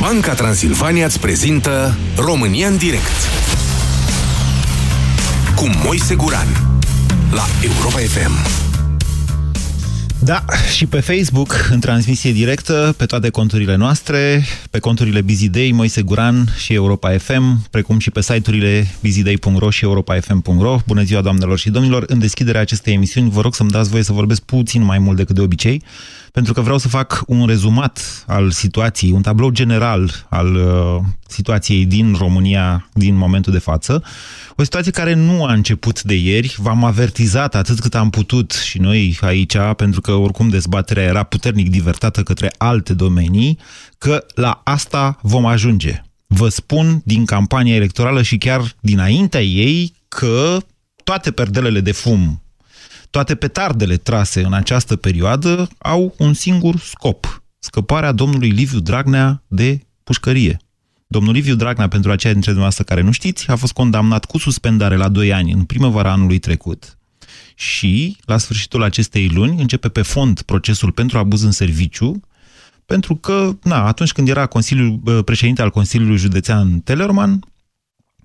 Banca Transilvania îți prezintă România în direct cu Moise Guran la Europa FM. Da, și pe Facebook, în transmisie directă, pe toate conturile noastre, pe conturile Busy Day, Moise Guran și Europa FM, precum și pe site-urile busyday.ro și europafm.ro. Bună ziua, doamnelor și domnilor! În deschiderea acestei emisiuni, vă rog să-mi dați voie să vorbesc puțin mai mult decât de obicei, pentru că vreau să fac un rezumat al situației, un tablou general al uh, situației din România din momentul de față. O situație care nu a început de ieri, v-am avertizat atât cât am putut și noi aici, pentru că oricum dezbaterea era puternic divertată către alte domenii, că la asta vom ajunge. Vă spun din campania electorală și chiar dinaintea ei că toate perdelele de fum toate petardele trase în această perioadă au un singur scop, scăparea domnului Liviu Dragnea de pușcărie. Domnul Liviu Dragnea, pentru aceia dintre dumneavoastră care nu știți, a fost condamnat cu suspendare la 2 ani în primăvara anului trecut și, la sfârșitul acestei luni, începe pe fond procesul pentru abuz în serviciu, pentru că, na, atunci când era Consiliul, președinte al Consiliului Județean Tellerman,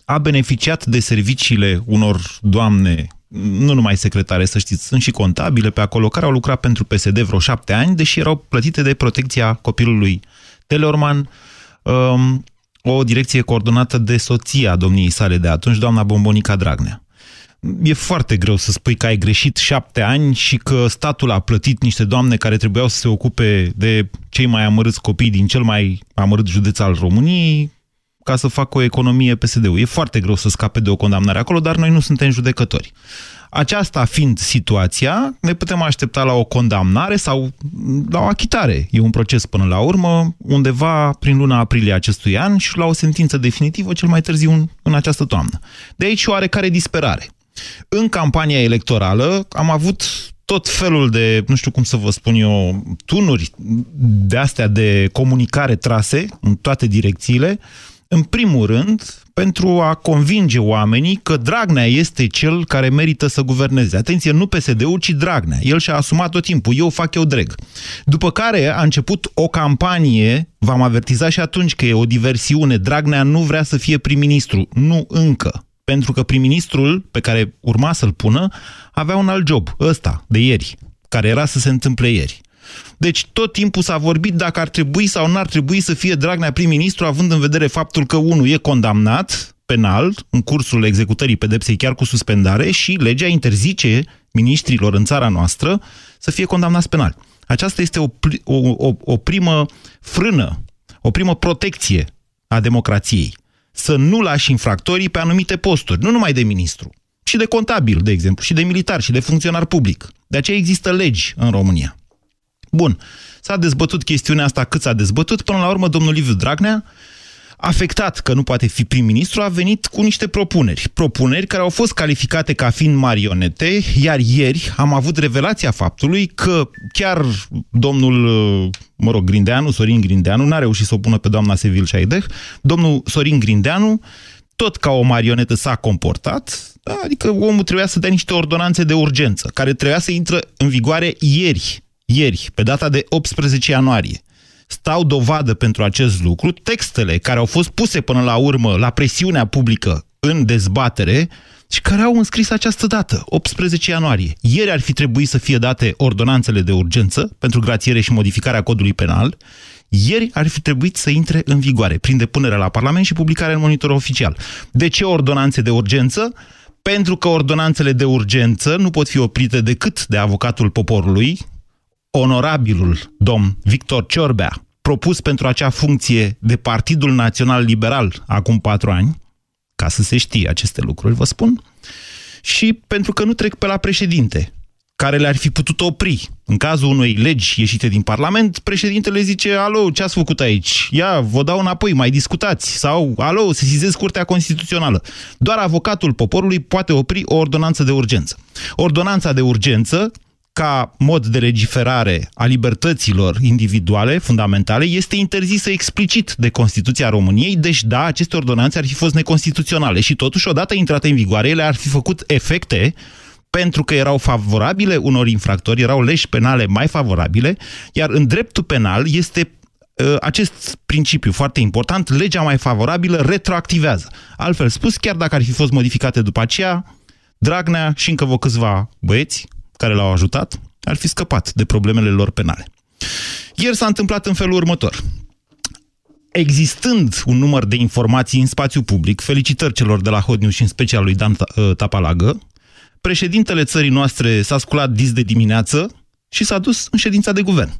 a beneficiat de serviciile unor doamne nu numai secretare, să știți, sunt și contabile pe acolo, care au lucrat pentru PSD vreo șapte ani, deși erau plătite de protecția copilului Teleorman, um, o direcție coordonată de soția domniei sale de atunci, doamna Bombonica Dragnea. E foarte greu să spui că ai greșit șapte ani și că statul a plătit niște doamne care trebuiau să se ocupe de cei mai amărâți copii din cel mai amărât județ al României, ca să facă o economie PSD-ul. E foarte greu să scape de o condamnare acolo, dar noi nu suntem judecători. Aceasta fiind situația, ne putem aștepta la o condamnare sau la o achitare. E un proces până la urmă, undeva prin luna aprilie acestui an și la o sentință definitivă cel mai târziu în, în această toamnă. De aici oarecare disperare. În campania electorală am avut tot felul de, nu știu cum să vă spun eu, tunuri de astea de comunicare trase în toate direcțiile, în primul rând, pentru a convinge oamenii că Dragnea este cel care merită să guverneze. Atenție, nu PSD-ul, ci Dragnea. El și-a asumat tot timpul, eu fac, eu dreg. După care a început o campanie, v-am avertizat și atunci că e o diversiune, Dragnea nu vrea să fie prim-ministru, nu încă. Pentru că prim-ministrul pe care urma să-l pună avea un alt job, ăsta, de ieri, care era să se întâmple ieri. Deci tot timpul s-a vorbit dacă ar trebui sau nu ar trebui să fie Dragnea prim-ministru, având în vedere faptul că unul e condamnat penal în cursul executării pedepsei chiar cu suspendare și legea interzice ministrilor în țara noastră să fie condamnați penal. Aceasta este o, o, o, o primă frână, o primă protecție a democrației. Să nu lași infractorii pe anumite posturi, nu numai de ministru, și de contabil, de exemplu, și de militar, și de funcționar public. De aceea există legi în România. Bun, s-a dezbătut chestiunea asta cât s-a dezbătut, până la urmă domnul Liviu Dragnea, afectat că nu poate fi prim-ministru, a venit cu niște propuneri. Propuneri care au fost calificate ca fiind marionete, iar ieri am avut revelația faptului că chiar domnul, mă rog, Grindeanu, Sorin Grindeanu, n-a reușit să o pună pe doamna Sevil Șaideh, domnul Sorin Grindeanu, tot ca o marionetă s-a comportat, adică omul trebuia să dea niște ordonanțe de urgență, care trebuia să intră în vigoare ieri, ieri, pe data de 18 ianuarie, stau dovadă pentru acest lucru textele care au fost puse până la urmă la presiunea publică în dezbatere și care au înscris această dată, 18 ianuarie. Ieri ar fi trebuit să fie date ordonanțele de urgență pentru grațiere și modificarea codului penal. Ieri ar fi trebuit să intre în vigoare prin depunerea la Parlament și publicarea în monitor oficial. De ce ordonanțe de urgență? Pentru că ordonanțele de urgență nu pot fi oprite decât de avocatul poporului, onorabilul domn Victor Ciorbea, propus pentru acea funcție de Partidul Național Liberal acum patru ani, ca să se știe aceste lucruri, vă spun, și pentru că nu trec pe la președinte, care le-ar fi putut opri. În cazul unei legi ieșite din Parlament, președintele zice, alo, ce ați făcut aici? Ia, vă dau înapoi, mai discutați. Sau, alo, se sizez Curtea Constituțională. Doar avocatul poporului poate opri o ordonanță de urgență. Ordonanța de urgență ca mod de legiferare a libertăților individuale, fundamentale, este interzisă explicit de Constituția României, deci da, aceste ordonanțe ar fi fost neconstituționale și totuși, odată intrate în vigoare, ele ar fi făcut efecte pentru că erau favorabile unor infractori, erau leși penale mai favorabile, iar în dreptul penal este ă, acest principiu foarte important, legea mai favorabilă retroactivează. Altfel spus, chiar dacă ar fi fost modificate după aceea, Dragnea și încă vă câțiva băieți care l-au ajutat, ar fi scăpat de problemele lor penale. Ieri s-a întâmplat în felul următor. Existând un număr de informații în spațiu public, felicitări celor de la Hot News și în special lui Dan ă, Tapalagă, președintele țării noastre s-a sculat dis de dimineață și s-a dus în ședința de guvern.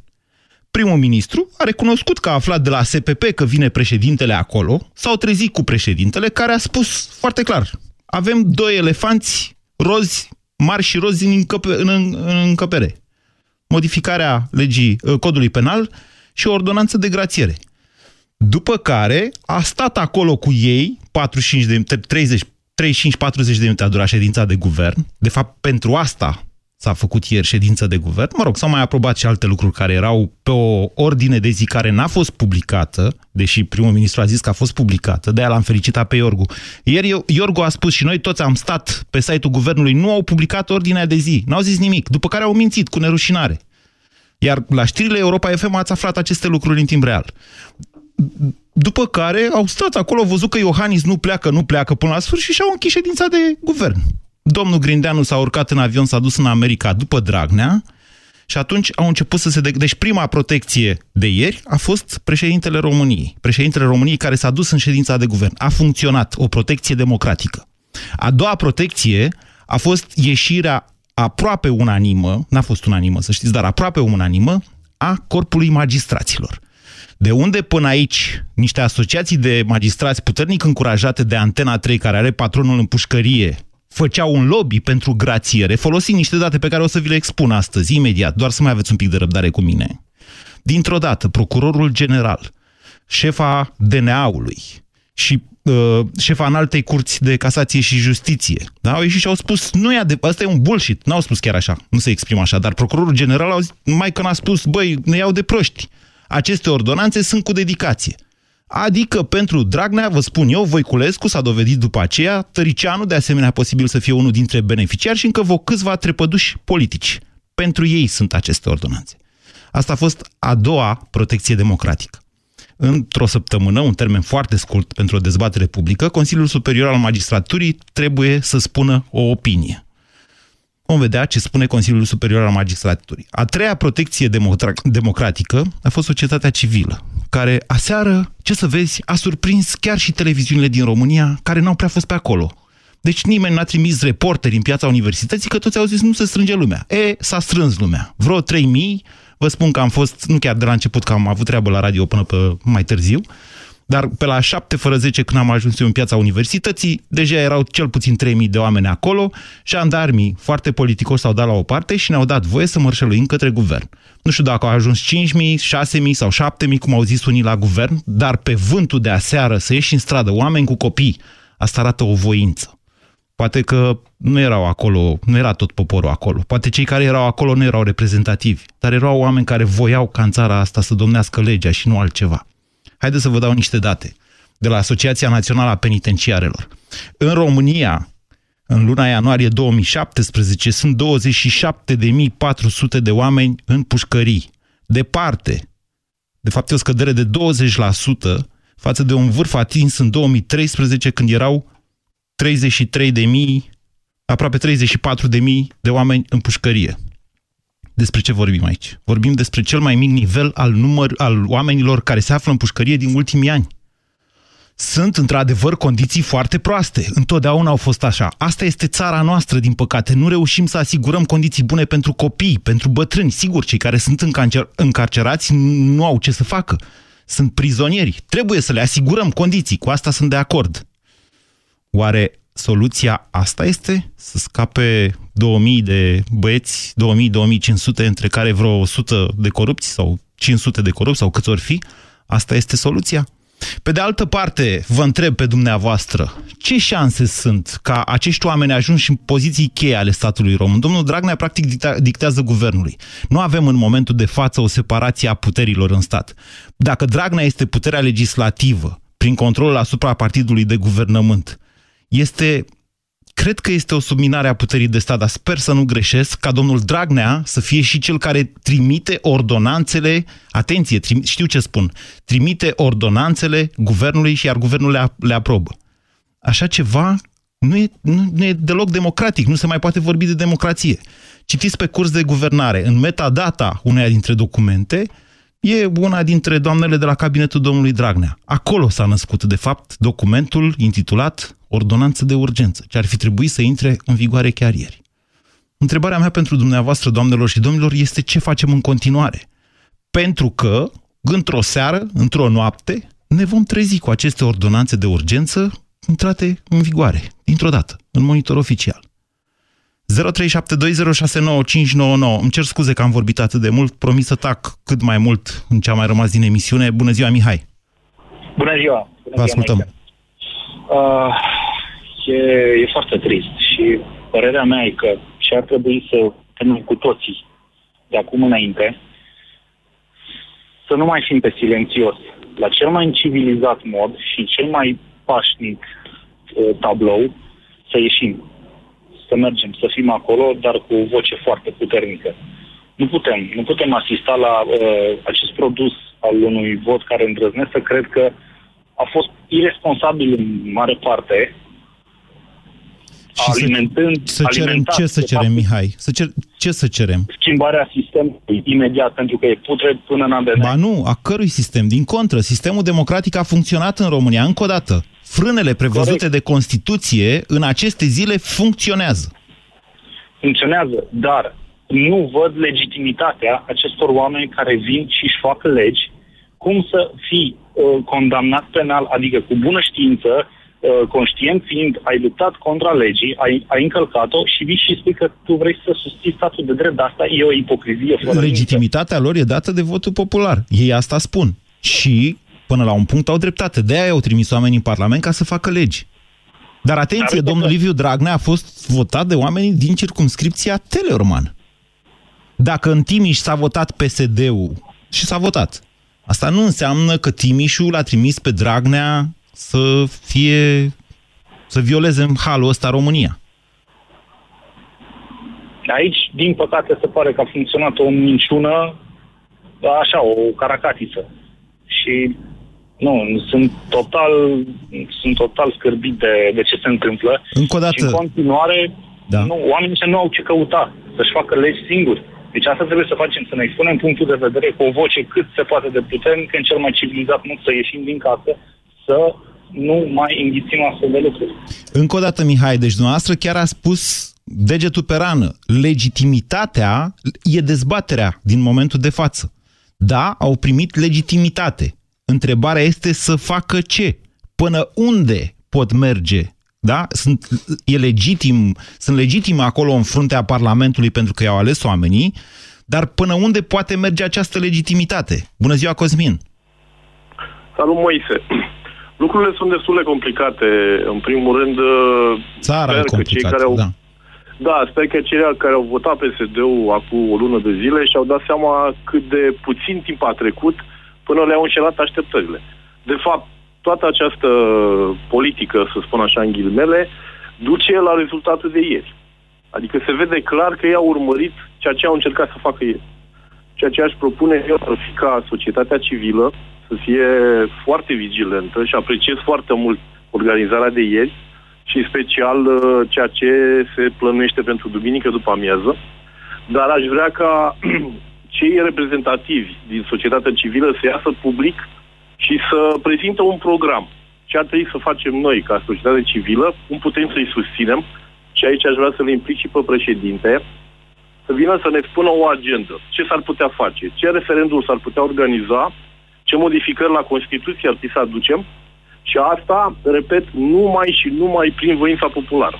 Primul ministru a recunoscut că a aflat de la SPP că vine președintele acolo, s-au trezit cu președintele care a spus foarte clar, avem doi elefanți rozi, mari și rozi în, încăpe, în, în încăpere. Modificarea legii ă, codului penal și o ordonanță de grațiere. După care a stat acolo cu ei 45 de, 30, 35-40 de minute a durat ședința de guvern. De fapt, pentru asta s-a făcut ieri ședință de guvern. Mă rog, s-au mai aprobat și alte lucruri care erau pe o ordine de zi care n-a fost publicată, deși primul ministru a zis că a fost publicată, de-aia l-am felicitat pe Iorgu. Ieri Iorgu a spus și noi toți am stat pe site-ul guvernului, nu au publicat ordinea de zi, n-au zis nimic, după care au mințit cu nerușinare. Iar la știrile Europa FM ați aflat aceste lucruri în timp real. După care au stat acolo, au văzut că Iohannis nu pleacă, nu pleacă până la sfârșit și au închis ședința de guvern. Domnul Grindeanu s-a urcat în avion, s-a dus în America după Dragnea și atunci au început să se... De... Deci prima protecție de ieri a fost președintele României. Președintele României care s-a dus în ședința de guvern. A funcționat o protecție democratică. A doua protecție a fost ieșirea aproape unanimă, n-a fost unanimă să știți, dar aproape unanimă, a corpului magistraților. De unde până aici niște asociații de magistrați puternic încurajate de Antena 3, care are patronul în pușcărie, făceau un lobby pentru grațiere, folosind niște date pe care o să vi le expun astăzi, imediat, doar să mai aveți un pic de răbdare cu mine. Dintr-o dată, procurorul general, șefa DNA-ului și uh, șefa înaltei curți de casație și justiție, da? au ieșit și au spus, nu e adevărat, asta e un bullshit, n-au spus chiar așa, nu se exprimă așa, dar procurorul general au zis, mai că n-a spus, băi, ne iau de proști. Aceste ordonanțe sunt cu dedicație. Adică pentru Dragnea, vă spun eu, Voiculescu s-a dovedit după aceea, Tăricianu de asemenea posibil să fie unul dintre beneficiari și încă vă câțiva trepăduși politici. Pentru ei sunt aceste ordonanțe. Asta a fost a doua protecție democratică. Într-o săptămână, un termen foarte scurt pentru o dezbatere publică, Consiliul Superior al Magistraturii trebuie să spună o opinie. Vom vedea ce spune Consiliul Superior al Magistraturii. A treia protecție democratică a fost societatea civilă, care aseară, ce să vezi, a surprins chiar și televiziunile din România, care n-au prea fost pe acolo. Deci nimeni n-a trimis reporteri în piața universității, că toți au zis nu se strânge lumea. E, s-a strâns lumea. Vreo 3000, vă spun că am fost, nu chiar de la început, că am avut treabă la radio până pe mai târziu, dar pe la 7 fără 10 când am ajuns eu în piața universității, deja erau cel puțin 3000 de oameni acolo, jandarmii foarte politicoși s-au dat la o parte și ne-au dat voie să mărșăluim către guvern. Nu știu dacă au ajuns 5000, 6000 sau 7000, cum au zis unii la guvern, dar pe vântul de aseară să ieși în stradă oameni cu copii, asta arată o voință. Poate că nu erau acolo, nu era tot poporul acolo. Poate cei care erau acolo nu erau reprezentativi, dar erau oameni care voiau ca în țara asta să domnească legea și nu altceva. Haideți să vă dau niște date de la Asociația Națională a Penitenciarelor. În România, în luna ianuarie 2017, sunt 27.400 de oameni în pușcării. Departe. De fapt, e o scădere de 20% față de un vârf atins în 2013, când erau 33.000, aproape 34.000 de oameni în pușcărie. Despre ce vorbim aici? Vorbim despre cel mai mic nivel al număr al oamenilor care se află în pușcărie din ultimii ani. Sunt, într-adevăr, condiții foarte proaste. Întotdeauna au fost așa. Asta este țara noastră, din păcate. Nu reușim să asigurăm condiții bune pentru copii, pentru bătrâni. Sigur, cei care sunt încarcerați nu au ce să facă. Sunt prizonieri. Trebuie să le asigurăm condiții. Cu asta sunt de acord. Oare soluția asta este? Să scape 2000 de băieți, 2000-2500, între care vreo 100 de corupți sau 500 de corupți sau câți ori fi? Asta este soluția? Pe de altă parte, vă întreb pe dumneavoastră, ce șanse sunt ca acești oameni ajunși în poziții cheie ale statului român? Domnul Dragnea practic dictează guvernului. Nu avem în momentul de față o separație a puterilor în stat. Dacă Dragnea este puterea legislativă, prin controlul asupra partidului de guvernământ, este cred că este o subminare a puterii de stat, dar sper să nu greșesc, ca domnul Dragnea să fie și cel care trimite ordonanțele, atenție, trim, știu ce spun, trimite ordonanțele guvernului și iar guvernul le, le aprobă. Așa ceva nu e, nu, nu e deloc democratic, nu se mai poate vorbi de democrație. Citiți pe curs de guvernare, în metadata uneia dintre documente, e una dintre doamnele de la cabinetul domnului Dragnea. Acolo s-a născut, de fapt, documentul intitulat Ordonanță de urgență, ce ar fi trebuit să intre în vigoare chiar ieri. Întrebarea mea pentru dumneavoastră, doamnelor și domnilor, este ce facem în continuare. Pentru că, într-o seară, într-o noapte, ne vom trezi cu aceste ordonanțe de urgență intrate în vigoare, dintr-o dată, în monitor oficial. 0372069599. Îmi cer scuze că am vorbit atât de mult, promis să tac cât mai mult în ce a mai rămas din emisiune. Bună ziua, Mihai! Bună ziua! Bună Vă ascultăm! Uh, e, e foarte trist și părerea mea e că ce ar trebui să terminăm cu toții de acum înainte, să nu mai fim pe silențios. La cel mai civilizat mod și cel mai pașnic uh, tablou să ieșim să mergem, să fim acolo, dar cu o voce foarte puternică. Nu putem, nu putem asista la uh, acest produs al unui vot care îndrăznește. Cred că a fost irresponsabil în mare parte și alimentând... Să, să cerem, ce să cerem, fapt, Mihai? Să cer, ce să cerem? Schimbarea sistemului imediat, pentru că e putred până în ADN. Ba nu, a cărui sistem? Din contră, sistemul democratic a funcționat în România, încă o dată frânele prevăzute Corect. de Constituție în aceste zile funcționează. Funcționează, dar nu văd legitimitatea acestor oameni care vin și își fac legi, cum să fii uh, condamnat penal, adică cu bună știință, uh, conștient fiind, ai luptat contra legii, ai, ai încălcat-o și vii și spui că tu vrei să susții statul de drept, dar asta e o ipocrizie. Legitimitatea lor e dată de votul popular. Ei asta spun. Și până la un punct au dreptate. De aia au trimis oamenii în Parlament ca să facă legi. Dar atenție, Dar domnul Liviu Dragnea a fost votat de oamenii din circumscripția Teleorman. Dacă în Timiș s-a votat PSD-ul și s-a votat, asta nu înseamnă că Timișul l-a trimis pe Dragnea să fie să violeze în halul ăsta România. Aici, din păcate, se pare că a funcționat o minciună, așa, o caracatiță. Și nu, sunt total, sunt total scârbit de, de ce se întâmplă. Încă o dată. Și în continuare, da. nu, oamenii nu au ce căuta, să-și facă legi singuri. Deci asta trebuie să facem, să ne expunem punctul de vedere cu o voce cât se poate de puternică, în cel mai civilizat mod să ieșim din casă, să nu mai înghițim astfel de lucruri. Încă o dată, Mihai, deci dumneavoastră chiar a spus degetul pe rană. Legitimitatea e dezbaterea din momentul de față. Da, au primit legitimitate. Întrebarea este să facă ce? Până unde pot merge? Da? Sunt, e legitim, sunt legitime acolo în fruntea Parlamentului pentru că i-au ales oamenii, dar până unde poate merge această legitimitate? Bună ziua, Cosmin! Salut, Moise! Lucrurile sunt destul de complicate. În primul rând, Țara sper e că cei care au... Da. Da, sper că cei care au votat PSD-ul acum o lună de zile și-au dat seama cât de puțin timp a trecut uh, până le-au înșelat așteptările. De fapt, toată această politică, să spun așa în ghilimele, duce la rezultatul de ieri. Adică se vede clar că ei au urmărit ceea ce au încercat să facă ei. Ceea ce aș propune eu ar fi ca societatea civilă să fie foarte vigilentă și apreciez foarte mult organizarea de ieri și în special uh, ceea ce se plănuiește pentru duminică după amiază. Dar aș vrea ca cei reprezentativi din societatea civilă să iasă public și să prezintă un program. Ce ar trebui să facem noi ca societate civilă, cum putem să-i susținem și aici aș vrea să le implic și pe președinte, să vină să ne spună o agendă. Ce s-ar putea face? Ce referendum s-ar putea organiza? Ce modificări la Constituție ar trebui să aducem? Și asta, repet, numai și numai prin voința populară.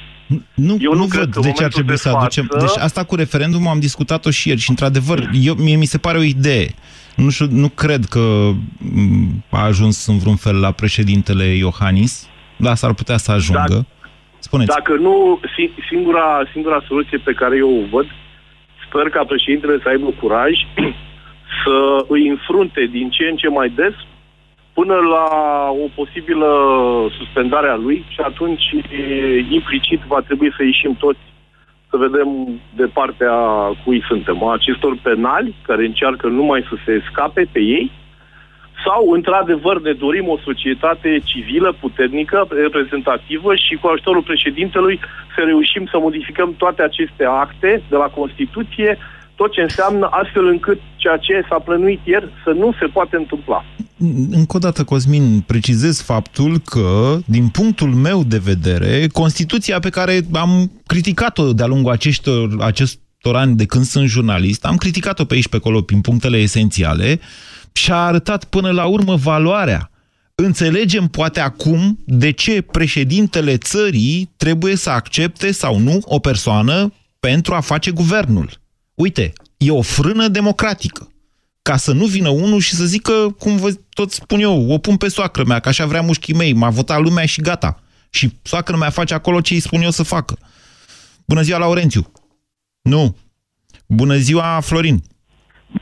Nu, eu nu, nu văd de ce ar trebui să aducem. Față... Deci asta cu referendumul am discutat-o și ieri și într-adevăr, eu, mie mi se pare o idee. Nu, știu, nu cred că mm, a ajuns în vreun fel la președintele Iohannis, dar s-ar putea să ajungă. Dacă, Spuneți. Dacă nu, singura, singura soluție pe care eu o văd, sper ca președintele să aibă curaj să îi înfrunte din ce în ce mai des până la o posibilă suspendare a lui și atunci implicit va trebui să ieșim toți să vedem de partea cui suntem, a acestor penali care încearcă numai să se scape pe ei sau, într-adevăr, ne dorim o societate civilă, puternică, reprezentativă și cu ajutorul președintelui să reușim să modificăm toate aceste acte de la Constituție, tot ce înseamnă astfel încât ceea ce s-a plănuit ieri să nu se poate întâmpla. Încă o dată, Cosmin, precizez faptul că, din punctul meu de vedere, Constituția pe care am criticat-o de-a lungul acestor, acestor ani de când sunt jurnalist, am criticat-o pe aici pe acolo, prin punctele esențiale, și-a arătat până la urmă valoarea. Înțelegem poate acum de ce președintele țării trebuie să accepte sau nu o persoană pentru a face guvernul. Uite, e o frână democratică. Ca să nu vină unul și să zică, cum vă tot spun eu, o pun pe soacră mea, că așa vrea mușchii mei, m-a votat lumea și gata. Și soacră mea face acolo ce îi spun eu să facă. Bună ziua, Laurențiu! Nu. Bună ziua, Florin!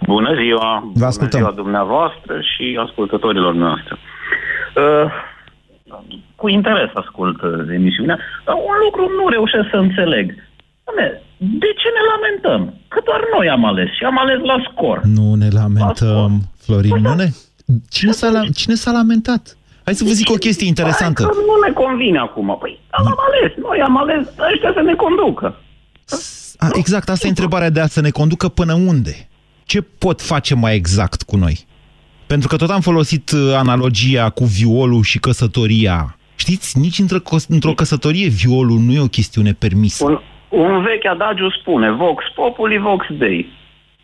Bună ziua! Vă ascultăm. Bună ziua dumneavoastră și ascultătorilor noastre. Uh, cu interes ascult uh, emisiunea, dar un lucru nu reușesc să înțeleg. Doamne, de ce ne lamentăm? Că doar noi am ales și am ales la scor. Nu ne lamentăm, Florin, nu ne... Cine s-a, la... Cine s-a lamentat? Hai să vă zic o chestie interesantă. Hai că nu ne convine acum. Păi am ales, noi am ales ăștia să ne conducă. A, exact, asta e întrebarea de a să ne conducă până unde? Ce pot face mai exact cu noi? Pentru că tot am folosit uh, analogia cu violul și căsătoria. Știți, nici într-o, într căsătorie violul nu e o chestiune permisă. Un, un vechi adagiu spune, vox populi, vox dei.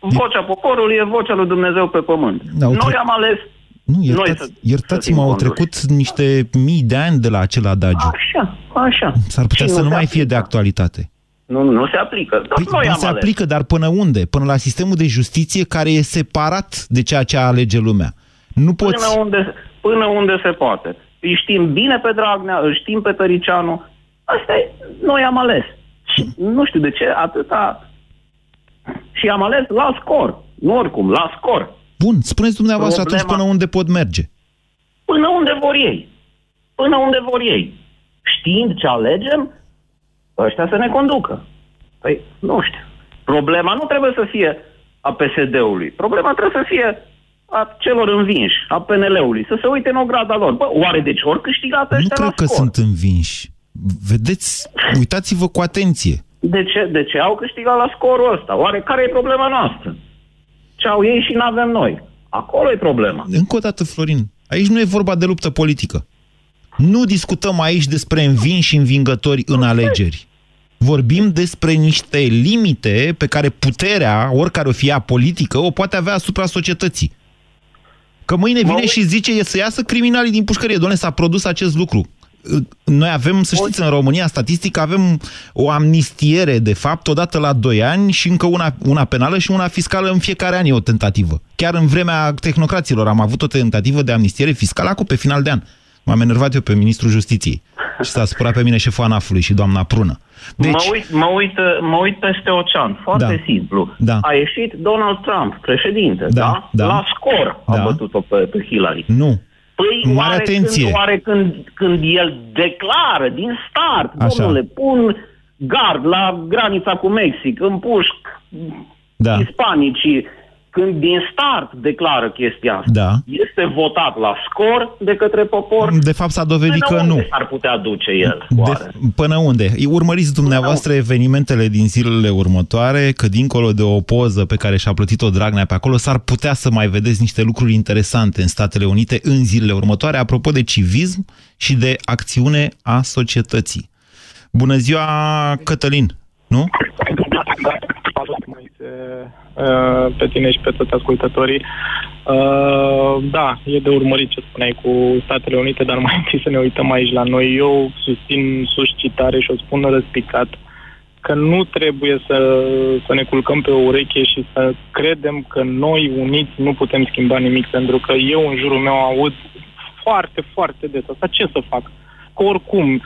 Vocea poporului e vocea lui Dumnezeu pe pământ. Da, Noi am ales nu, iertați, iertați-mă, au trecut niște mii de ani de la acel adagiu. Așa, așa. S-ar putea Și să nu mai se fie de aplică. actualitate. Nu, nu se aplică. Dar Păi, noi nu am se ales. aplică, dar până unde? Până la sistemul de justiție care e separat de ceea ce alege lumea. Nu poți... Până unde, până unde se poate. Îi știm bine pe Dragnea, îl știm pe Tăricianu. Asta e, noi am ales. Și nu știu de ce atâta... Și am ales la scor. Nu oricum, la scor. Bun, spuneți dumneavoastră Problema- atunci până unde pot merge. Până unde vor ei. Până unde vor ei. Știind ce alegem, ăștia să ne conducă. Păi, nu știu. Problema nu trebuie să fie a PSD-ului. Problema trebuie să fie a celor învinși, a PNL-ului, să se uite în ograda lor. Bă, oare deci ori câștigat Nu ăștia cred la că scor? sunt învinși. Vedeți, uitați-vă cu atenție. De ce, de ce au câștigat la scorul ăsta? Oare care e problema noastră? Ce au ei și nu avem noi? Acolo e problema. Încă o dată, Florin, aici nu e vorba de luptă politică. Nu discutăm aici despre învinși și învingători în alegeri. Vorbim despre niște limite pe care puterea, oricare o fie ea politică, o poate avea asupra societății. Că mâine vine uit- și zice să iasă criminalii din pușcărie. Doamne, s-a produs acest lucru. Noi avem, să știți, în România, statistic, avem o amnistiere, de fapt, odată la 2 ani și încă una, una penală și una fiscală în fiecare an e o tentativă. Chiar în vremea tehnocraților am avut o tentativă de amnistiere fiscală acum pe final de an. M-am enervat eu pe ministrul justiției și s-a supărat pe mine șeful ANAF-ului și doamna Prună. Deci... Mă, uit, mă, uit, mă uit peste ocean, foarte Da. simplu. Da. A ieșit Donald Trump, președinte, Da, da? da. La scor a Da. bătut-o pe, pe Hillary. Nu. Păi Mare oare, atenție. Când, oare când, când el declară din start, Așa. domnule, pun gard la granița cu Mexic, împușc Da. ispanicii, când din start declară chestia asta, Da. este votat la scor de către popor, De fapt s-a dovedit până că unde nu. s-ar putea duce el, De, oare? până unde? Urmăriți dumneavoastră evenimentele din zilele următoare, că dincolo de o poză pe care și-a plătit-o Dragnea pe acolo, s-ar putea să mai vedeți niște lucruri interesante în Statele Unite în zilele următoare, apropo de civism și de acțiune a societății. Bună ziua, Cătălin! Nu? Moise, uh, pe tine și pe toți ascultătorii. Uh, Da, e de urmărit ce spuneai cu Statele Unite, dar mai întâi să ne uităm aici la noi. Eu susțin sus citare și o spun răspicat că nu trebuie să, să ne culcăm pe o ureche și să credem că noi uniți nu putem schimba nimic, pentru că eu în jurul meu aud foarte, foarte des asta. Ce să fac? Că oricum,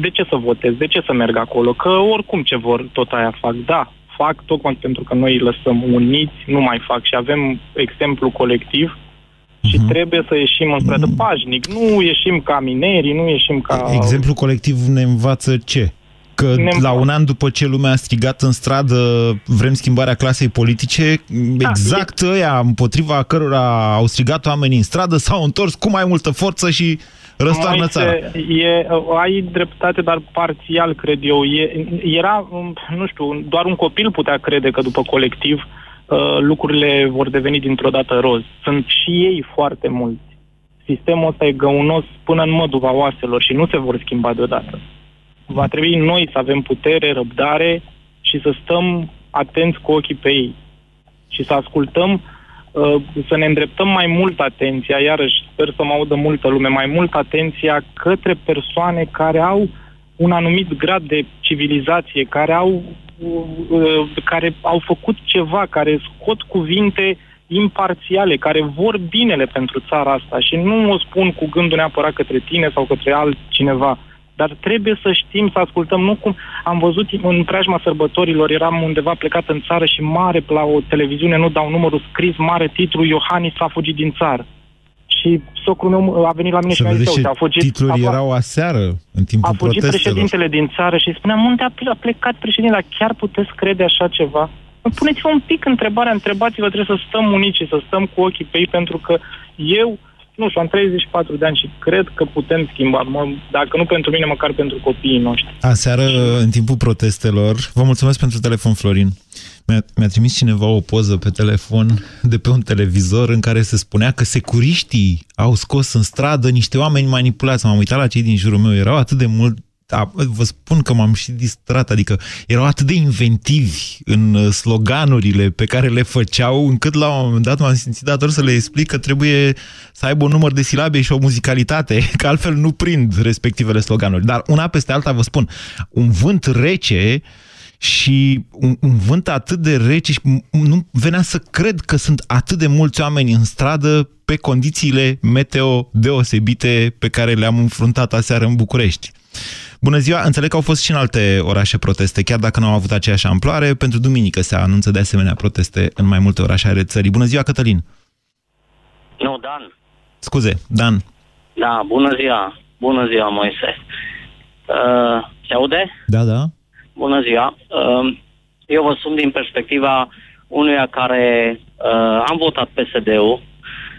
de ce să votez? De ce să merg acolo? Că oricum ce vor, tot aia fac. Da, fac tocmai pentru că noi îi lăsăm uniți, nu mai fac și avem exemplu colectiv și uh-huh. trebuie să ieșim în stradă uh-huh. pașnic. Nu ieșim ca minerii, nu ieșim ca... Exemplu colectiv ne învață ce? Că ne la un an după ce lumea a strigat în stradă vrem schimbarea clasei politice, da, exact e... ăia împotriva cărora au strigat oamenii în stradă s-au întors cu mai multă forță și răstoarnă țara. E, ai dreptate, dar parțial, cred eu. E, era, nu știu, doar un copil putea crede că după colectiv uh, lucrurile vor deveni dintr-o dată roz. Sunt și ei foarte mulți. Sistemul ăsta e găunos până în măduva oaselor și nu se vor schimba deodată. Va trebui noi să avem putere, răbdare și să stăm atenți cu ochii pe ei și să ascultăm uh, Uh, să ne îndreptăm mai mult atenția, iarăși sper să mă audă multă lume, mai mult atenția către persoane care au un anumit grad de civilizație, care au, uh, care au făcut ceva, care scot cuvinte imparțiale, care vor binele pentru țara asta și nu o spun cu gândul neapărat către tine sau către altcineva. Dar trebuie să știm să ascultăm, nu cum am văzut în preajma sărbătorilor, eram undeva plecat în țară și mare la o televiziune, nu dau numărul scris, mare titlu, Iohannis a fugit din țară. Și socrul meu a venit la mine să și mi-a zis, a fugit... Titluri a, erau aseară, în timpul A fugit protestelor. președintele din țară și spuneam, unde a plecat președintele? Chiar puteți crede așa ceva? Puneți-vă un pic întrebarea, întrebați-vă, trebuie să stăm unici și să stăm cu ochii pe ei, pentru că eu nu știu, am 34 de ani și cred că putem schimba, mă, dacă nu pentru mine, măcar pentru copiii noștri. Aseară, în timpul protestelor, vă mulțumesc pentru telefon, Florin. Mi-a, mi trimis cineva o poză pe telefon de pe un televizor în care se spunea că securiștii au scos în stradă niște oameni manipulați. M-am uitat la cei din jurul meu, erau atât de mult da, vă spun că m-am și distrat, adică erau atât de inventivi în uh, sloganurile pe care le făceau, încât la un moment dat m-am simțit dator să le explic că trebuie să aibă un număr de silabe și o muzicalitate, că altfel nu prind respectivele sloganuri. Dar una peste alta vă spun, un vânt rece și un, un vânt atât de rece și nu venea să cred că sunt atât de mulți oameni în stradă pe condițiile meteo deosebite pe care le-am înfruntat aseară în București. Bună ziua! Înțeleg că au fost și în alte orașe proteste, chiar dacă nu au avut aceeași amploare. Pentru duminică se anunță de asemenea proteste în mai multe orașe ale țării. Bună ziua, Cătălin! Nu, Dan. Scuze, Dan. Da, bună ziua! Bună ziua, Moise! Uh, se aude? Da, da. Bună ziua! Uh, eu vă sunt din perspectiva unuia care uh, am votat PSD-ul,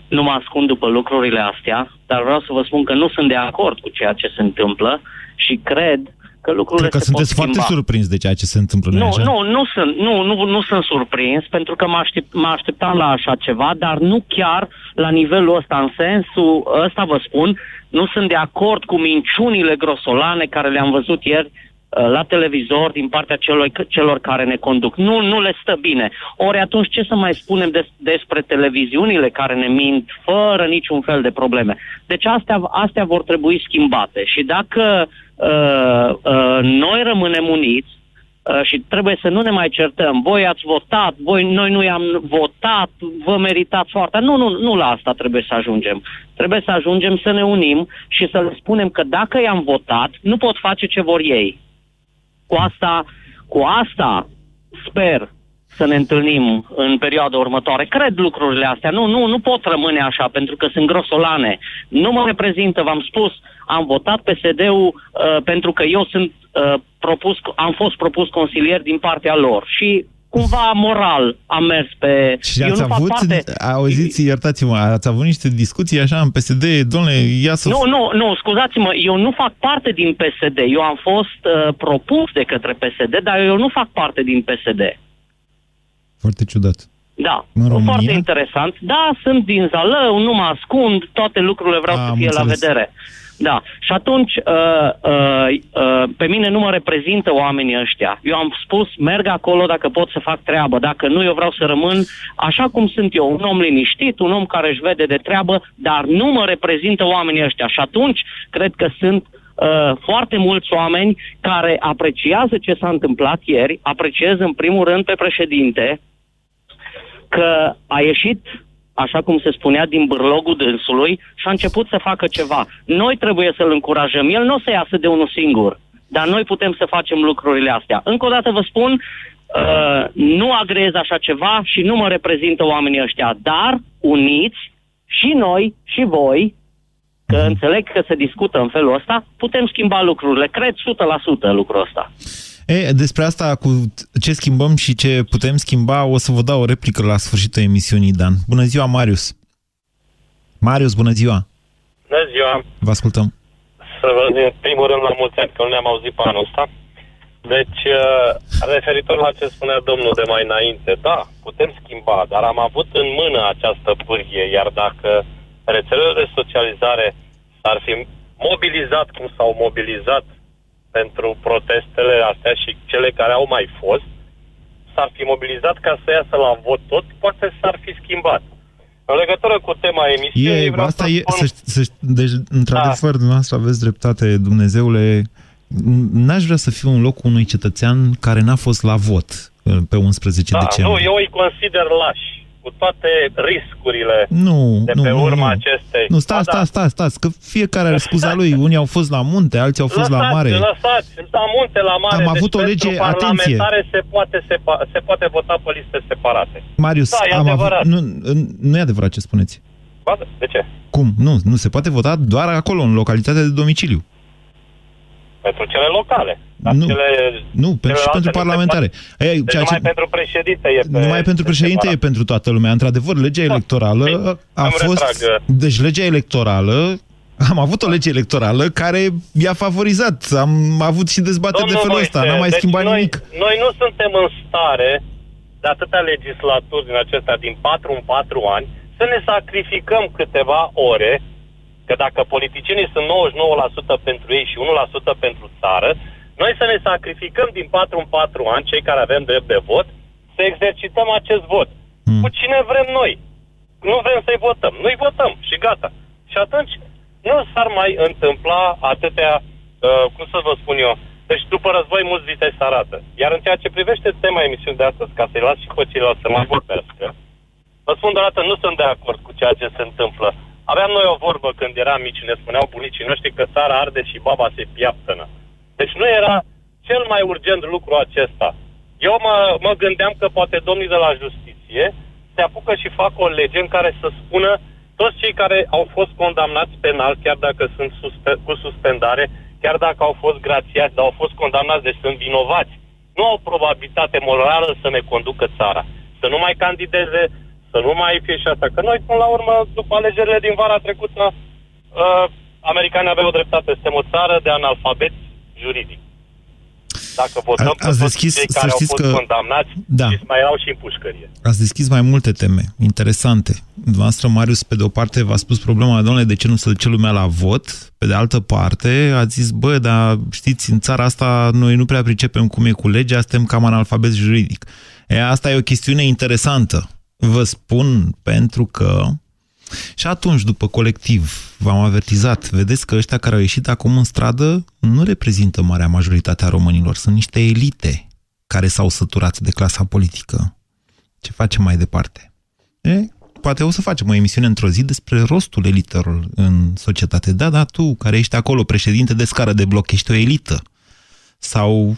nu mă ascund după lucrurile astea, dar vreau să vă spun că nu sunt de acord cu ceea ce se întâmplă și cred că lucrurile Cred că se sunteți pot foarte schimba. surprins de ceea ce se întâmplă. Nu, așa? nu, nu sunt, nu, nu, nu sunt surprins, pentru că mă, aștept, mă așteptam la așa ceva, dar nu chiar la nivelul ăsta, în sensul ăsta vă spun, nu sunt de acord cu minciunile grosolane care le-am văzut ieri uh, la televizor din partea celor, celor care ne conduc. Nu, nu le stă bine. Ori atunci ce să mai spunem des, despre televiziunile care ne mint fără niciun fel de probleme? Deci astea, astea vor trebui schimbate. Și dacă uh, uh, noi rămânem uniți, Uh, și trebuie să nu ne mai certăm. Voi ați votat, voi, noi nu i-am votat, vă meritați foarte. Nu, nu, nu la asta trebuie să ajungem. Trebuie să ajungem să ne unim și să le spunem că dacă i-am votat, nu pot face ce vor ei. Cu asta, cu asta sper să ne întâlnim în perioada următoare. Cred lucrurile astea. Nu, nu, nu pot rămâne așa, pentru că sunt grosolane. Nu mă reprezintă, v-am spus, am votat PSD-ul uh, pentru că eu sunt uh, propus, am fost propus consilier din partea lor și cumva moral am mers pe... Și eu ați nu fac avut, parte... auziți, iertați-mă, ați avut niște discuții așa în PSD, domnule, ia să... Nu, nu, nu, scuzați-mă, eu nu fac parte din PSD. Eu am fost uh, propus de către PSD, dar eu nu fac parte din PSD. Foarte ciudat. Da, În România? foarte interesant. Da, sunt din Zalău, nu mă ascund, toate lucrurile vreau A, să am fie la înțeles. vedere. Da, și atunci uh, uh, uh, pe mine nu mă reprezintă oamenii ăștia. Eu am spus, merg acolo dacă pot să fac treabă, dacă nu, eu vreau să rămân așa cum sunt eu, un om liniștit, un om care își vede de treabă, dar nu mă reprezintă oamenii ăștia. Și atunci cred că sunt uh, foarte mulți oameni care apreciază ce s-a întâmplat ieri, apreciază în primul rând pe președinte, că a ieșit, așa cum se spunea, din bârlogul dânsului și a început să facă ceva. Noi trebuie să-l încurajăm. El nu o să iasă de unul singur, dar noi putem să facem lucrurile astea. Încă o dată vă spun, uh, nu agrez așa ceva și nu mă reprezintă oamenii ăștia, dar uniți și noi, și voi, că Mhm. înțeleg că se discută în felul ăsta, putem schimba lucrurile. Cred 100% lucrul ăsta. E, despre asta cu ce schimbăm și ce putem schimba, o să vă dau o replică la sfârșitul emisiunii, Dan. Bună ziua, Marius! Marius, bună ziua! Bună ziua! Vă ascultăm. Să vă în primul rând la mulți ani, că nu ne-am auzit pe anul ăsta. Deci, uh, referitor la ce spunea domnul de mai înainte, da, putem schimba, dar am avut în mână această pârghie, iar dacă rețelele de socializare s-ar fi mobilizat cum s-au mobilizat pentru protestele astea și cele care au mai fost, s-ar fi mobilizat ca să iasă la vot tot, poate s-ar fi schimbat. În legătură cu tema emisiunii, E, vreau asta să e, spun... să, să, deci, într-adevăr, dumneavoastră aveți dreptate, Dumnezeule, n-aș vrea să fiu în locul unui cetățean care n-a fost la vot uh, pe 11 Da, nu, decembrie. eu îi consider lași, cu toate riscurile Nu, de nu, pe nu, urma nu. acestei. Nu, sta, Ba sta, da. sta, sta, că fiecare are scuza lui. Unii au fost la munte, alții au fost lăsați, la mare. Lăsați, la munte, la mare. Am deci avut o pentru lege- parlamentare se poate, sepa, se poate vota pe liste separate. Marius, Da, e am avut, adevărat. nu, nu e adevărat ce spuneți. Ba, da, de ce? Cum? Nu, nu se poate vota doar acolo, în localitatea de domiciliu. Pentru cele locale. Dar Nu. cele, Nu, pentru, și celelalte pentru nu se parlamentare. poate. Ei, Deci ceea numai ce, pentru președinte e pe... numai pentru președinte e separat. pentru toată lumea. Într-adevăr, legea Da. electorală a îmi fost... retrag. Deci legea electorală... Am avut o lege electorală care i-a favorizat. Am avut și dezbateri de Domnul felul ăsta. Moise, N-am mai deci schimbat noi, nimic. Noi nu suntem în stare de atâtea legislaturi din acestea, din 4 în 4 ani, să ne sacrificăm câteva ore, că dacă politicienii sunt 99% pentru ei și 1% pentru țară, noi să ne sacrificăm din 4 în 4 ani, cei care avem drept de vot, să exercităm acest vot. Mm. Cu cine vrem noi. Nu vrem să-i votăm. Nu-i votăm și gata. Și atunci nu s-ar mai întâmpla atâtea, uh, cum să vă spun eu, deci după război mulți vitezi se arată. Iar în ceea ce privește tema emisiunii de astăzi, ca să-i las și pe ceilalți să mai vorbească, vă spun deodată, nu sunt de acord cu ceea ce se întâmplă. Aveam noi o vorbă când eram mici, ne spuneau bunicii noștri că țara arde și baba se piaptănă. Deci nu era cel mai urgent lucru acesta. Eu mă, mă gândeam că poate domnii de la justiție se apucă și fac o lege în care să spună toți cei care au fost condamnați penal, chiar dacă sunt suspe- cu suspendare, chiar dacă au fost grațiați, dar au fost condamnați, deci sunt vinovați, nu au probabilitate morală să ne conducă țara. Să nu mai candideze, să nu mai fie și asta. Că noi, până la urmă, după alegerile din vara trecută, uh, americanii aveau dreptate. Suntem o țară de analfabeti juridic. Dacă votăm A- pe ați toți deschis- cei să care au știți fost că- condamnați Da. și mai erau și în pușcărie. Ați deschis mai multe teme interesante. Dumneavoastră, Marius, pe de o parte v-a spus problema, domnule, de ce nu se duce lumea la vot? Pe de altă parte, ați zis, bă, dar știți, în țara asta noi nu prea pricepem cum e cu legea, suntem cam analfabet juridic. E, asta e o chestiune interesantă. Vă spun pentru că și atunci, după colectiv, v-am avertizat, vedeți că ăștia care au ieșit acum în stradă nu reprezintă marea majoritate a românilor, sunt niște elite care s-au săturat de clasa politică. Ce facem mai departe? E, poate o să facem o emisiune într-o zi despre rostul elitelor în societate. Da, da, tu, care ești acolo, președinte de scară de bloc, ești o elită. Sau,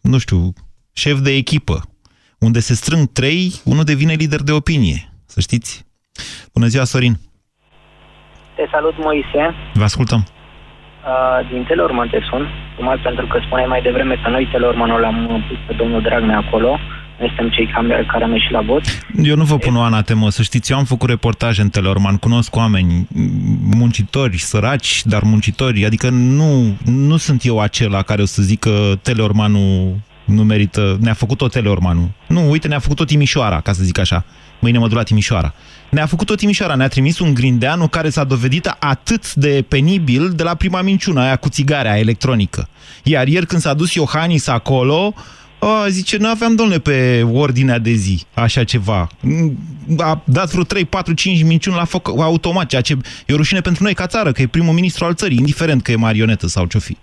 nu știu, șef de echipă. Unde se strâng trei, unul devine lider de opinie. Să știți? Bună ziua, Sorin! Te salut, Moise. Vă ascultăm. Uh, din Telorman te sun, numai pentru că spuneai mai devreme că noi Telormanul l-am pus pe domnul Dragnea acolo. Noi suntem cei care, care am ieșit la vot. Eu nu vă pun o anatemă, să știți, eu am făcut reportaje în Teleorman, cunosc oameni, muncitori, săraci, dar muncitori, adică nu, nu sunt eu acela care o să zic că Teleormanul nu merită, ne-a făcut-o Teleormanul. Nu, uite, ne-a făcut-o Timișoara, ca să zic așa. Mâine mă duc la Timișoara. Ne-a făcut-o Timișoara, ne-a trimis un grindeanu care s-a dovedit atât de penibil de la prima minciună, aia cu țigarea electronică. Iar ieri când s-a dus Iohannis acolo, a, zice, nu aveam, domnule, pe ordinea de zi așa ceva. A dat vreo 3, 4, 5 minciuni la foc automat, ceea ce e o rușine pentru noi ca țară, că e primul ministru al țării, indiferent că e marionetă sau ce-o fi.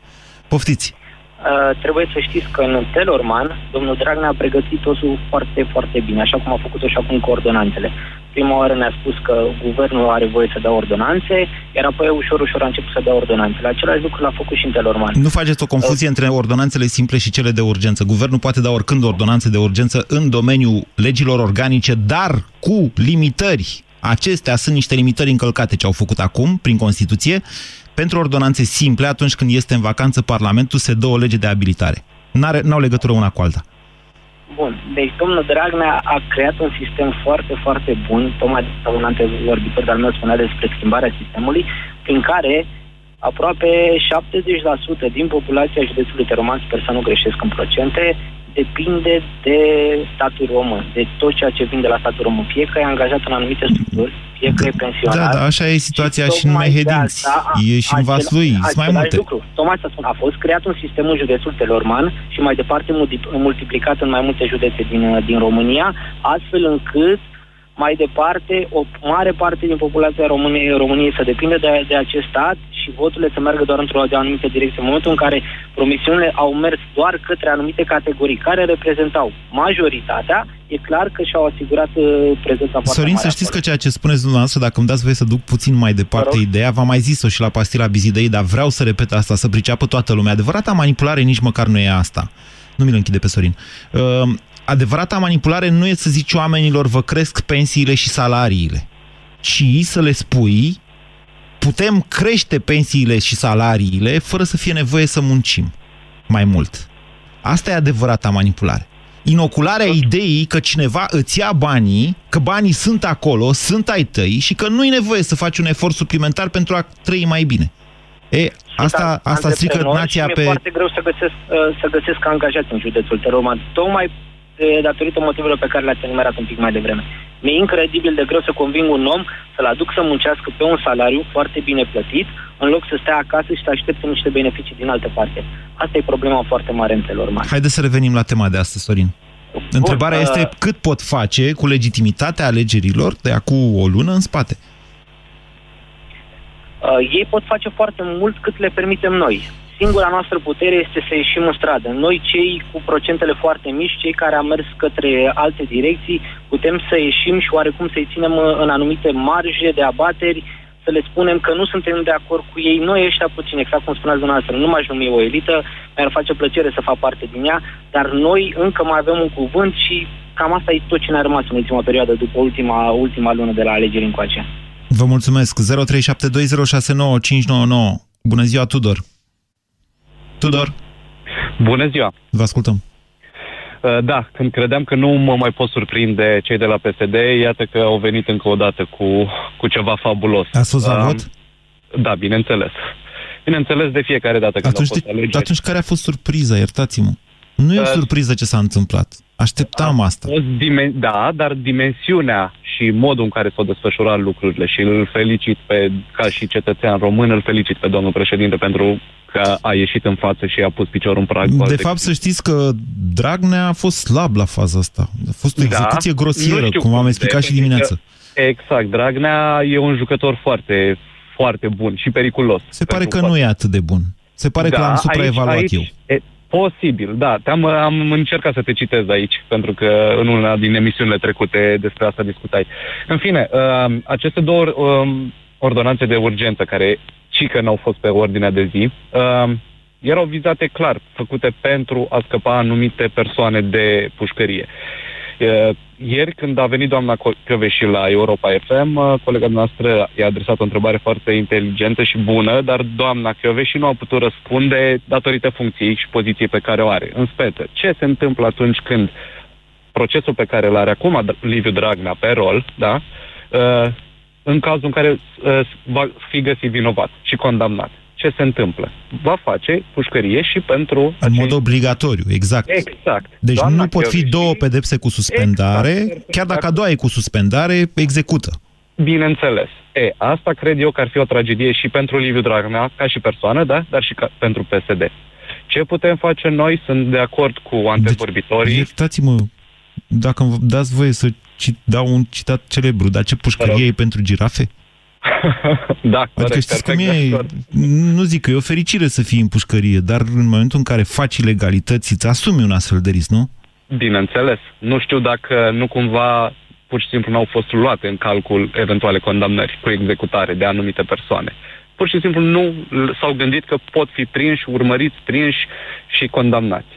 Poftiți! Uh, trebuie să știți că în Telorman, domnul Dragnea a pregătit totul foarte, foarte bine, așa cum a făcut-o și acum cu ordonanțele. Prima oară ne-a spus că guvernul are voie să dea ordonanțe, iar apoi ușor, ușor a început să dea ordonanțele. Același lucru l-a făcut și în Telorman. Nu faceți o confuzie între ordonanțele simple și cele de urgență. Guvernul poate da oricând ordonanțe de urgență în domeniul legilor organice, dar cu limitări Acestea sunt niște limitări încălcate ce au făcut acum, prin Constituție, pentru ordonanțe simple, atunci când este în vacanță Parlamentul, se dă o lege de abilitare. N-au legătură una cu alta. Bun, deci domnul Dragnea a creat un sistem foarte, foarte bun, tocmai un antevorbitor de-al meu spunea despre schimbarea sistemului, prin care aproape 70% din populația județului Teroman, sper să nu greșesc în procente, depinde de statul român, de tot ceea ce vine de la statul român. Fie că e angajat în anumite structuri, fie că e pensionar. Da, da, așa e situația și, și în Mehedinți. E și în Vaslui, sunt mai multe. Lucru. Tocmai să spun, a fost creat un sistem în județul Telorman și mai departe multiplicat în mai multe județe din, din România, astfel încât mai departe, o mare parte din populația României, României să depinde de, de acest stat și voturile să meargă doar într-o de anumită direcție. În momentul în care promisiunile au mers doar către anumite categorii care reprezentau majoritatea, e clar că și-au asigurat uh, prezența foarte Sorin, mare să știți acolo. că ceea ce spuneți dumneavoastră, dacă îmi dați voie să duc puțin mai departe ideea, v-am mai zis-o și la pastila Bizidei, dar vreau să repet asta, să priceapă toată lumea. Adevărata manipulare nici măcar nu e asta. Nu mi-l închide pe Sorin. Uh, adevărata manipulare nu e să zici oamenilor vă cresc pensiile și salariile, ci să le spui putem crește pensiile și salariile fără să fie nevoie să muncim mai mult. Asta e adevărata manipulare. Inocularea ideii că cineva îți ia banii, că banii sunt acolo, sunt ai tăi și că nu e nevoie să faci un efort suplimentar pentru a trăi mai bine. E, asta, asta strică nația pe... E foarte greu să găsesc, uh, să găsesc angajați în județul Teroman. Tocmai datorită motivelor pe care le-ați enumerat un pic mai devreme. Mi-e incredibil de greu să conving un om să-l aduc să muncească pe un salariu foarte bine plătit, în loc să stea acasă și să aștepte niște beneficii din altă parte. Asta e problema foarte mare în țelor mari. Haideți să revenim la tema de astăzi, Sorin. Bun, Întrebarea uh... este cât pot face cu legitimitatea alegerilor de acum o lună în spate. Uh, ei pot face foarte mult cât le permitem noi singura noastră putere este să ieșim în stradă. Noi, cei cu procentele foarte mici, cei care am mers către alte direcții, putem să ieșim și oarecum să-i ținem în anumite marje de abateri, să le spunem că nu suntem de acord cu ei. Noi ăștia puțin, exact cum spuneați dumneavoastră, nu m-aș numi o elită, mi-ar face plăcere să fac parte din ea, dar noi încă mai avem un cuvânt și cam asta e tot ce ne-a rămas în ultima perioadă, după ultima, ultima lună de la alegeri încoace. Vă mulțumesc. 0372069599. Bună ziua, Tudor! Tudor. Bună ziua. Vă ascultăm. Uh, da, când credeam că nu mă mai pot surprinde cei de la PSD, iată că au venit încă o dată cu, cu ceva fabulos. A fost la vot? Da, bineînțeles. Bineînțeles de fiecare dată când atunci, au fost alegeri. Atunci care a fost surpriza, iertați-mă? Nu e o uh, surpriză ce s-a întâmplat. Așteptam a asta. Da, dar dimensiunea și modul în care s-au desfășurat lucrurile și îl felicit pe, ca și cetățean român, îl felicit pe domnul președinte pentru că a ieșit în față și a pus piciorul în prag. De fapt, să știți că Dragnea a fost slab la faza asta. A fost o da, execuție da, grosieră, cum am explicat și dimineața. Exact. Dragnea e un jucător foarte, foarte bun și periculos. Se pare că nu e atât de bun. Se pare da, că l-am supraevaluat aici, aici, eu. E, Posibil, da. Te-am, am încercat să te citez aici, pentru că în una din emisiunile trecute despre asta discutai. În fine, uh, aceste două uh, ordonanțe de urgență, care ci că n-au fost pe ordinea de zi, uh, erau vizate clar, făcute pentru a scăpa anumite persoane de pușcărie. Ieri, când a venit doamna Căveși la Europa FM, colega noastră i-a adresat o întrebare foarte inteligentă și bună, dar doamna Căveși nu a putut răspunde datorită funcției și poziției pe care o are. În speță, ce se întâmplă atunci când procesul pe care îl are acum Liviu Dragnea pe rol, da, în cazul în care va fi găsit vinovat și condamnat ce se întâmplă? Va face pușcărie și pentru... În acei... mod obligatoriu, exact. Exact. Deci Doamna nu pot fi două pedepse cu suspendare, exact, chiar dacă a doua e cu suspendare, execută. Bineînțeles. E, asta cred eu că ar fi o tragedie și pentru Liviu Dragnea, ca și persoană, da? dar și ca, pentru PSD. Ce putem face noi? Sunt de acord cu antevorbitorii. Deci, iertați-mă, dacă îmi dați voie să cit, dau un citat celebru, dar ce pușcărie e pentru girafe? da, adică corect, știți cum e, nu zic că e o fericire să fii în pușcărie, dar în momentul în care faci ilegalități, îți asumi un astfel de risc, nu? Bineînțeles. Nu știu dacă nu cumva pur și simplu nu au fost luate în calcul eventuale condamnări cu executare de anumite persoane. Pur și simplu nu s-au gândit că pot fi prinși, urmăriți, prinși și condamnați.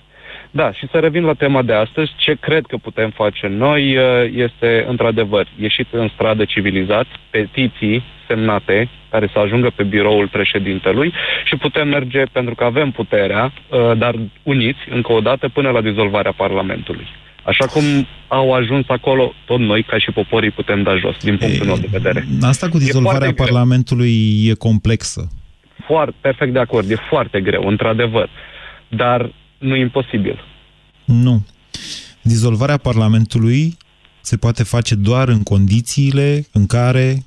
Da, și să revin la tema de astăzi, ce cred că putem face noi uh, este, într-adevăr, ieșit în stradă civilizat, petiții semnate care să ajungă pe biroul președintelui și putem merge, pentru că avem puterea, uh, dar uniți, încă o dată, până la dizolvarea Parlamentului. Așa cum au ajuns acolo, tot noi, ca și poporii, putem da jos, din punctul meu de vedere. Asta cu dizolvarea Parlamentului greu. e complexă. Foarte, perfect de acord, e foarte greu, într-adevăr. Dar nu e imposibil. Nu. Dizolvarea Parlamentului se poate face doar în condițiile în care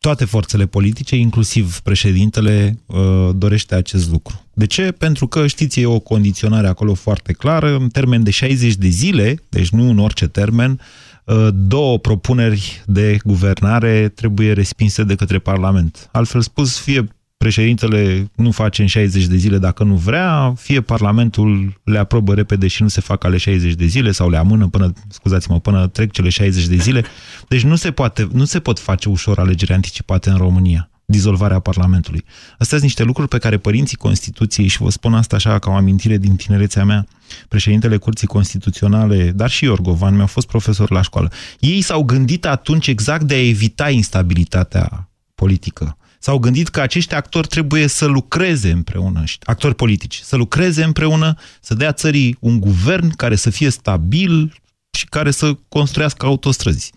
toate forțele politice, inclusiv președintele, uh, dorește acest lucru. De ce? Pentru că, știți, e o condiționare acolo foarte clară, în termen de 60 de zile, deci nu în orice termen, uh, două propuneri de guvernare trebuie respinse de către Parlament. Altfel spus, fie președintele nu face în 60 de zile dacă nu vrea, fie Parlamentul le aprobă repede și nu se fac ale 60 de zile sau le amână până, scuzați-mă, până trec cele 60 de zile. Deci nu se, poate, nu se pot face ușor alegeri anticipate în România dizolvarea Parlamentului. Astea sunt niște lucruri pe care părinții Constituției, și vă spun asta așa ca o amintire din tinerețea mea, președintele Curții Constituționale, dar și Iorgovan, mi-au fost profesor la școală. Ei s-au gândit atunci exact de a evita instabilitatea politică s-au gândit că acești actori trebuie să lucreze împreună, actori politici, să lucreze împreună, să dea țării un guvern care să fie stabil și care să construiască autostrăzi.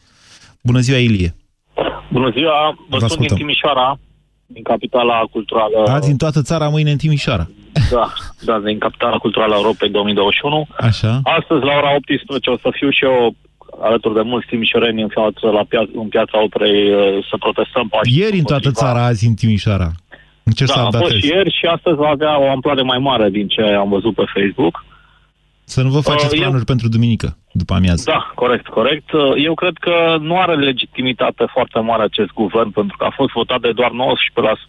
Bună ziua, Ilie! Bună ziua! Vă, Vă spun din Timișoara, din capitala culturală... A, din toată țara, mâine în Timișoara. Da, da, din capitala culturală a Europei 2021. Așa. Astăzi, la ora 18, o să fiu și eu alături de mulți timișoreni în față la pia- în piața Oprei uh, să protestăm pașnic. Ieri în toată țara, azi în Timișoara. Ce da, a fost și ieri și astăzi va avea o amploare mai mare din ce am văzut pe Facebook. Să nu vă faceți uh, planuri eu... pentru duminică, după amiază. Da, corect, corect. Uh, eu cred că nu are legitimitate foarte mare acest guvern, pentru că a fost votat de doar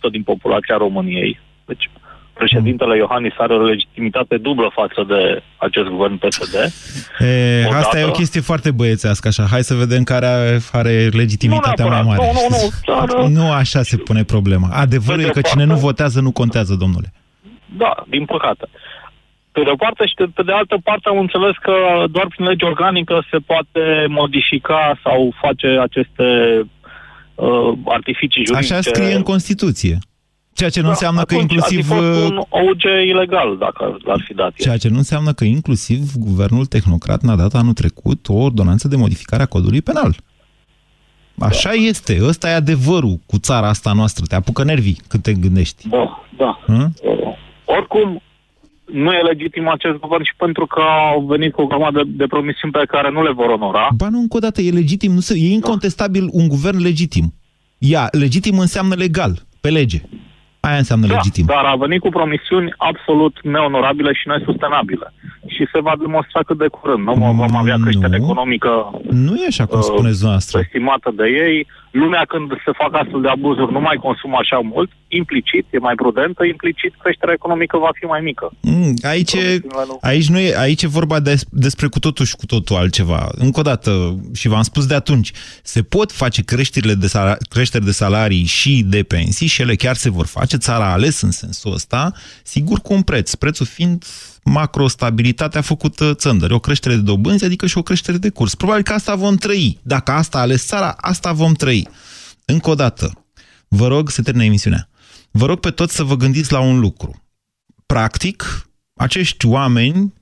19% din populația României. Deci, președintele Iohannis are o legitimitate dublă față de acest guvern PSD. E, asta e o chestie foarte băiețească, așa. Hai să vedem care are legitimitatea nu mai mare. Nu, nu, nu. Dar... nu așa se pune problema. Adevărul e că cine nu votează nu contează, domnule. Da, din păcate. Pe de o parte și pe de altă parte am înțeles că doar prin lege organică se poate modifica sau face aceste uh, artificii juridice. Așa scrie în Constituție. Ceea ce nu da, înseamnă că inclusiv... un OUG ilegal, dacă l-ar fi dat. Ceea ce nu înseamnă că inclusiv guvernul tehnocrat n-a dat anul trecut o ordonanță de modificare a codului penal. Așa da. este, ăsta e adevărul cu țara asta noastră. Te apucă nervii când te gândești. Da, da. Hmm? Oricum, nu e legitim acest guvern și pentru că au venit cu o grămadă de, de promisiuni pe care nu le vor onora. Ba nu, încă o dată, e legitim, nu se, e incontestabil da. un guvern legitim. Ia, legitim înseamnă legal, pe lege. Aia înseamnă da, legitim. dar a venit cu promisiuni absolut neonorabile și nesustenabile. Și se va demonstra cât de curând. Nu vom avea creștere nu. economică Nu e așa cum uh, spuneți noastră. Estimată de ei. Lumea când se fac astfel de abuzuri nu mai consumă așa mult. Implicit, e mai prudentă. Implicit, creșterea economică va fi mai mică. Mm, aici, e, aici, nu e, aici e vorba de, despre cu totul și cu totul altceva. Încă o dată, și v-am spus de atunci, se pot face creșterile de salari, creșteri de salarii și de pensii și ele chiar se vor face țara a ales în sensul ăsta, sigur cu un preț. Prețul fiind macrostabilitatea făcută țăndări. O creștere de dobânzi, adică și o creștere de curs. Probabil că asta vom trăi. Dacă asta a ales țara, asta vom trăi. Încă o dată, vă rog să termine emisiunea. Vă rog pe toți să vă gândiți la un lucru. Practic, acești oameni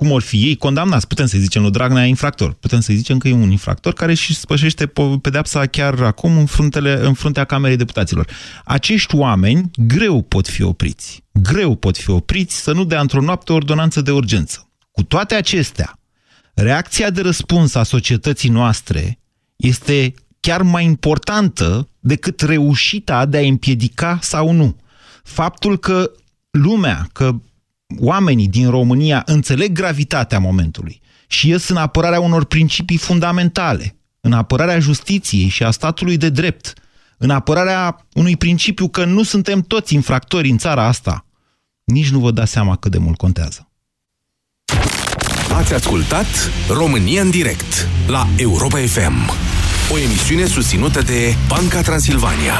cum or fi ei condamnați. Putem să zicem lui Dragnea infractor. Putem să zicem că e un infractor care și spășește pedepsa chiar acum în, fruntele, în fruntea Camerei Deputaților. Acești oameni greu pot fi opriți. Greu pot fi opriți să nu dea într-o noapte o ordonanță de urgență. Cu toate acestea, reacția de răspuns a societății noastre este chiar mai importantă decât reușita de a împiedica sau nu. Faptul că lumea, că oamenii din România înțeleg gravitatea momentului și ies în apărarea unor principii fundamentale, în apărarea justiției și a statului de drept, în apărarea unui principiu că nu suntem toți infractori în țara asta, nici nu vă dați seama cât de mult contează. Ați ascultat România în direct la Europa FM, o emisiune susținută de Banca Transilvania.